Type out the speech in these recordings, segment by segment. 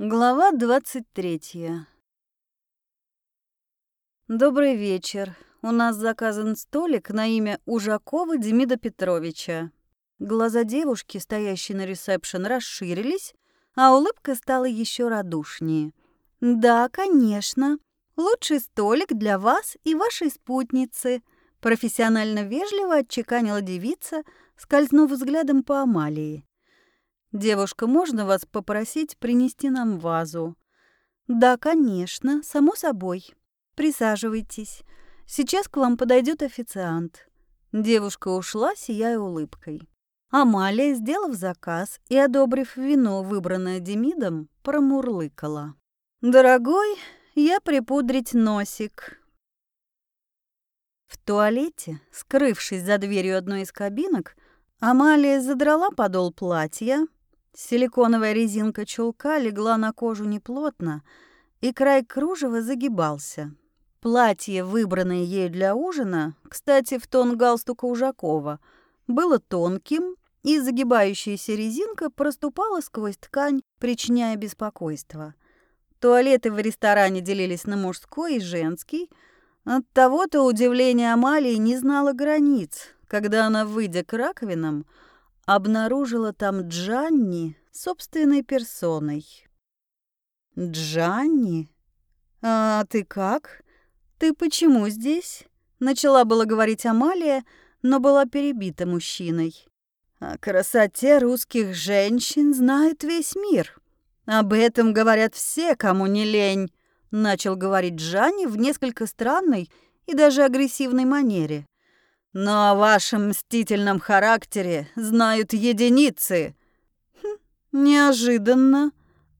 Глава 23. Добрый вечер. У нас заказан столик на имя Ужакова Демида Петровича. Глаза девушки, стоящей на ресепшн, расширились, а улыбка стала еще радушнее. Да, конечно. Лучший столик для вас и вашей спутницы, профессионально вежливо отчеканила девица, скользнув взглядом по Амалии. «Девушка, можно вас попросить принести нам вазу?» «Да, конечно, само собой. Присаживайтесь. Сейчас к вам подойдет официант». Девушка ушла, сияя улыбкой. Амалия, сделав заказ и одобрив вино, выбранное Демидом, промурлыкала. «Дорогой, я припудрить носик». В туалете, скрывшись за дверью одной из кабинок, Амалия задрала подол платья, Силиконовая резинка чулка легла на кожу неплотно, и край кружева загибался. Платье, выбранное ею для ужина, кстати, в тон галстука Ужакова, было тонким, и загибающаяся резинка проступала сквозь ткань, причиняя беспокойство. Туалеты в ресторане делились на мужской и женский. От того-то удивление Амалии не знало границ, когда она, выйдя к раковинам, обнаружила там Джанни собственной персоной. «Джанни? А ты как? Ты почему здесь?» Начала было говорить Амалия, но была перебита мужчиной. О красоте русских женщин знает весь мир. Об этом говорят все, кому не лень, начал говорить Джанни в несколько странной и даже агрессивной манере. Но о вашем мстительном характере знают единицы. Хм, неожиданно.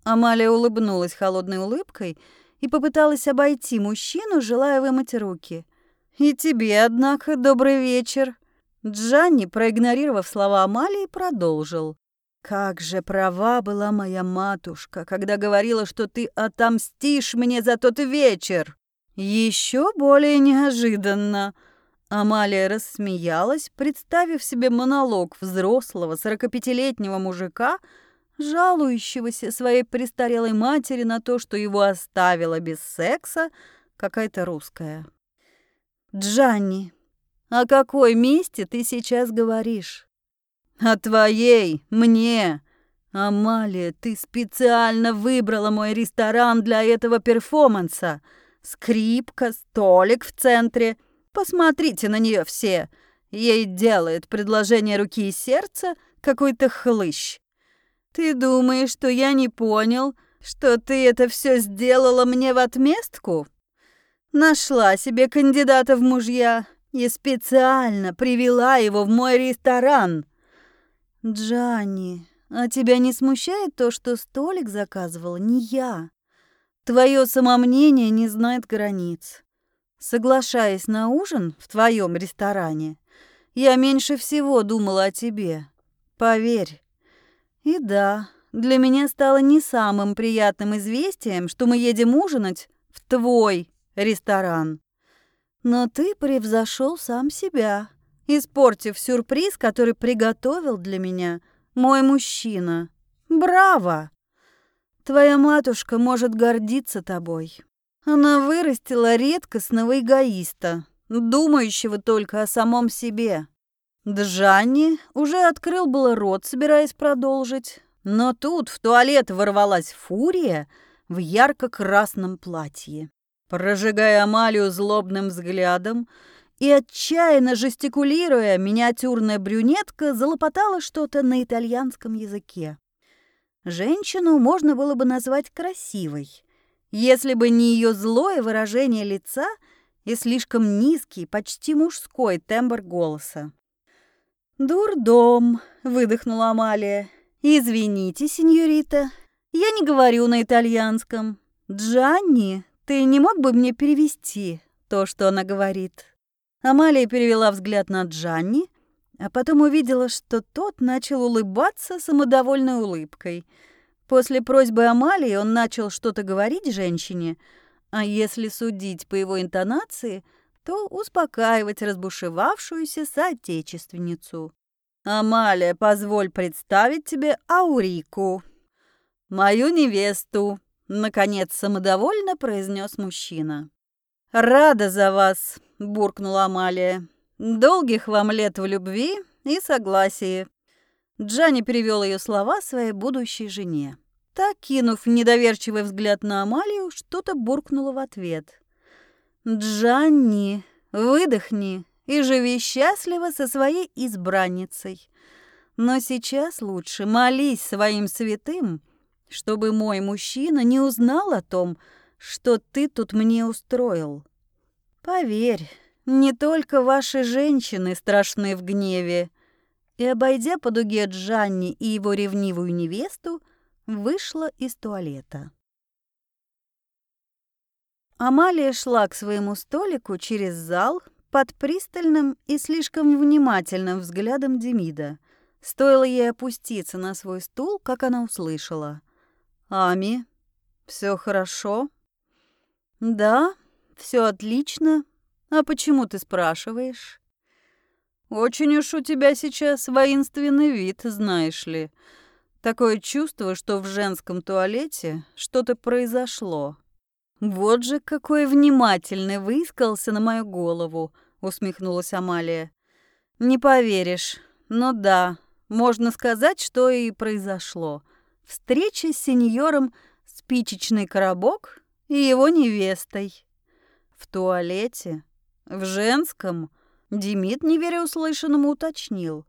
Амалия улыбнулась холодной улыбкой и попыталась обойти мужчину, желая вымыть руки. «И тебе, однако, добрый вечер». Джанни, проигнорировав слова Амалии, продолжил. «Как же права была моя матушка, когда говорила, что ты отомстишь мне за тот вечер!» Еще более неожиданно. Амалия рассмеялась, представив себе монолог взрослого сорокапятилетнего мужика, жалующегося своей престарелой матери на то, что его оставила без секса какая-то русская. «Джанни, о какой месте ты сейчас говоришь?» «О твоей, мне!» «Амалия, ты специально выбрала мой ресторан для этого перформанса. Скрипка, столик в центре — Посмотрите на нее все. Ей делает предложение руки и сердца какой-то хлыщ. Ты думаешь, что я не понял, что ты это все сделала мне в отместку? Нашла себе кандидата в мужья и специально привела его в мой ресторан. Джанни, а тебя не смущает то, что столик заказывала не я? Твое самомнение не знает границ. Соглашаясь на ужин в твоем ресторане, я меньше всего думала о тебе. Поверь. И да, для меня стало не самым приятным известием, что мы едем ужинать в твой ресторан. Но ты превзошел сам себя, испортив сюрприз, который приготовил для меня мой мужчина. Браво! Твоя матушка может гордиться тобой. Она вырастила редкостного эгоиста, думающего только о самом себе. Джанни уже открыл было рот, собираясь продолжить, но тут в туалет ворвалась фурия в ярко-красном платье. Прожигая Амалию злобным взглядом и отчаянно жестикулируя, миниатюрная брюнетка залопотала что-то на итальянском языке. Женщину можно было бы назвать красивой — если бы не ее злое выражение лица и слишком низкий, почти мужской тембр голоса. «Дурдом», — выдохнула Амалия. «Извините, сеньорита, я не говорю на итальянском. Джанни, ты не мог бы мне перевести то, что она говорит?» Амалия перевела взгляд на Джанни, а потом увидела, что тот начал улыбаться самодовольной улыбкой — После просьбы Амалии он начал что-то говорить женщине, а если судить по его интонации, то успокаивать разбушевавшуюся соотечественницу. «Амалия, позволь представить тебе Аурику». мою невесту», — наконец самодовольно произнес мужчина. «Рада за вас», — буркнула Амалия. «Долгих вам лет в любви и согласии». Джанни перевел ее слова своей будущей жене. Та, кинув недоверчивый взгляд на Амалию, что-то буркнула в ответ. «Джанни, выдохни и живи счастливо со своей избранницей. Но сейчас лучше молись своим святым, чтобы мой мужчина не узнал о том, что ты тут мне устроил. Поверь, не только ваши женщины страшны в гневе». И, обойдя по дуге Джанни и его ревнивую невесту, вышла из туалета. Амалия шла к своему столику через зал под пристальным и слишком внимательным взглядом Демида. Стоило ей опуститься на свой стул, как она услышала. «Ами, все хорошо?» «Да, все отлично. А почему ты спрашиваешь?» «Очень уж у тебя сейчас воинственный вид, знаешь ли. Такое чувство, что в женском туалете что-то произошло. Вот же какой внимательный выискался на мою голову, усмехнулась Амалия. Не поверишь, но да, можно сказать, что и произошло. Встреча с сеньором спичечный коробок и его невестой. В туалете? В женском? Демид, не веря услышанному, уточнил.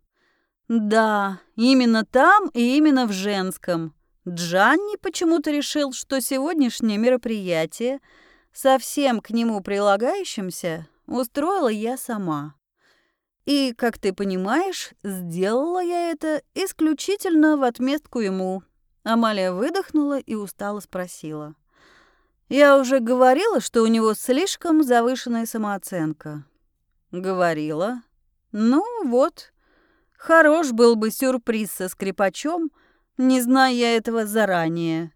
Да, именно там и именно в женском. Джанни почему-то решил, что сегодняшнее мероприятие, совсем к нему прилагающимся, устроила я сама. И, как ты понимаешь, сделала я это исключительно в отместку ему. Амалия выдохнула и устало спросила. «Я уже говорила, что у него слишком завышенная самооценка». «Говорила. Ну вот, Хорош был бы сюрприз со скрипачом, не зная этого заранее.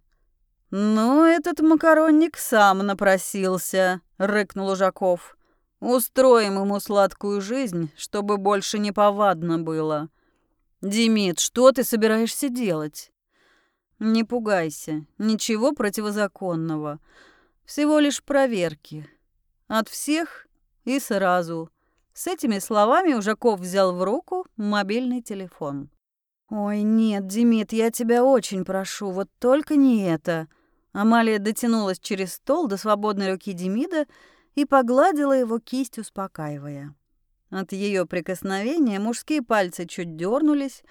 «Ну, этот макаронник сам напросился», — рыкнул Ужаков. «Устроим ему сладкую жизнь, чтобы больше не повадно было». «Демид, что ты собираешься делать?» «Не пугайся, ничего противозаконного. Всего лишь проверки. От всех и сразу. С этими словами Ужаков взял в руку мобильный телефон. «Ой, нет, Демид, я тебя очень прошу, вот только не это». Амалия дотянулась через стол до свободной руки Демида и погладила его кисть, успокаивая. От ее прикосновения мужские пальцы чуть дернулись,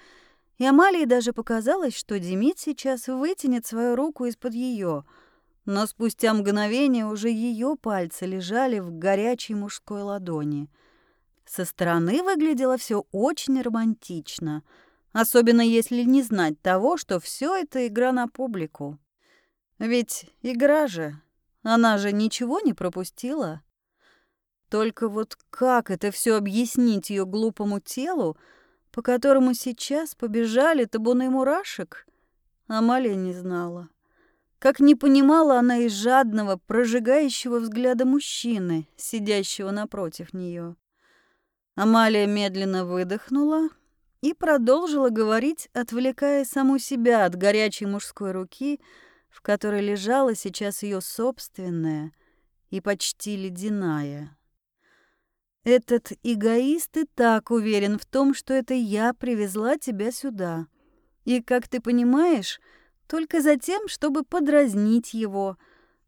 и Амалии даже показалось, что Демид сейчас вытянет свою руку из-под ее, но спустя мгновение уже ее пальцы лежали в горячей мужской ладони — со стороны выглядело все очень романтично, особенно если не знать того, что все это игра на публику. Ведь игра же, она же ничего не пропустила. Только вот как это все объяснить ее глупому телу, по которому сейчас побежали табуны мурашек, Амалия не знала. Как не понимала она и жадного, прожигающего взгляда мужчины, сидящего напротив нее. Амалия медленно выдохнула и продолжила говорить, отвлекая саму себя от горячей мужской руки, в которой лежала сейчас ее собственная и почти ледяная. Этот эгоист и так уверен в том, что это я привезла тебя сюда. И, как ты понимаешь, только за тем, чтобы подразнить его.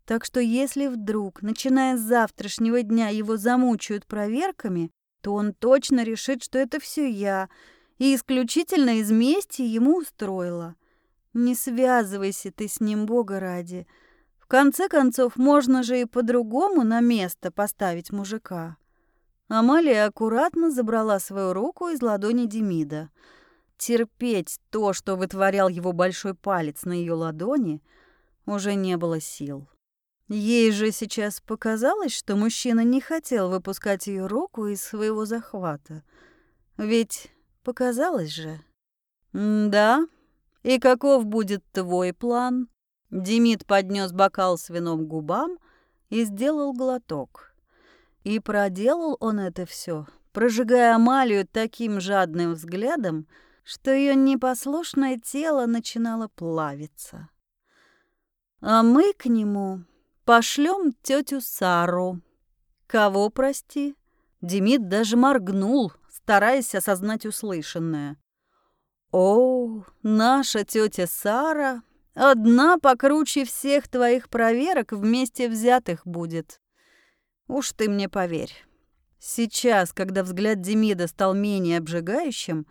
Так что если вдруг, начиная с завтрашнего дня, его замучают проверками, то он точно решит, что это все я, и исключительно из мести ему устроила. Не связывайся ты с ним, Бога ради. В конце концов, можно же и по-другому на место поставить мужика. Амалия аккуратно забрала свою руку из ладони Демида. Терпеть то, что вытворял его большой палец на ее ладони, уже не было сил. Ей же сейчас показалось, что мужчина не хотел выпускать ее руку из своего захвата. Ведь показалось же. «Да? И каков будет твой план?» Демид поднес бокал с вином к губам и сделал глоток. И проделал он это все, прожигая Амалию таким жадным взглядом, что ее непослушное тело начинало плавиться. А мы к нему пошлем тетю Сару. Кого, прости? Демид даже моргнул, стараясь осознать услышанное. О, наша тетя Сара одна покруче всех твоих проверок вместе взятых будет. Уж ты мне поверь. Сейчас, когда взгляд Демида стал менее обжигающим,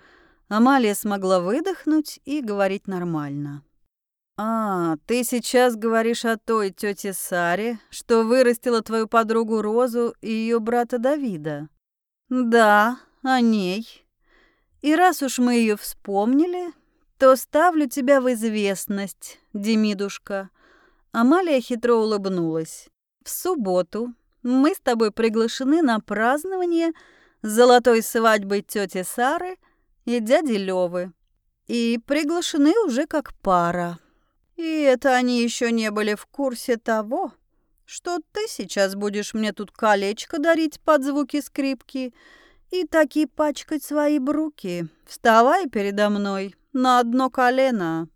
Амалия смогла выдохнуть и говорить нормально. «А, ты сейчас говоришь о той тете Саре, что вырастила твою подругу Розу и ее брата Давида?» «Да, о ней. И раз уж мы ее вспомнили, то ставлю тебя в известность, Демидушка». Амалия хитро улыбнулась. «В субботу мы с тобой приглашены на празднование золотой свадьбы тети Сары и дяди Левы. И приглашены уже как пара». И это они еще не были в курсе того, что ты сейчас будешь мне тут колечко дарить под звуки скрипки и таки пачкать свои бруки. Вставай передо мной на одно колено.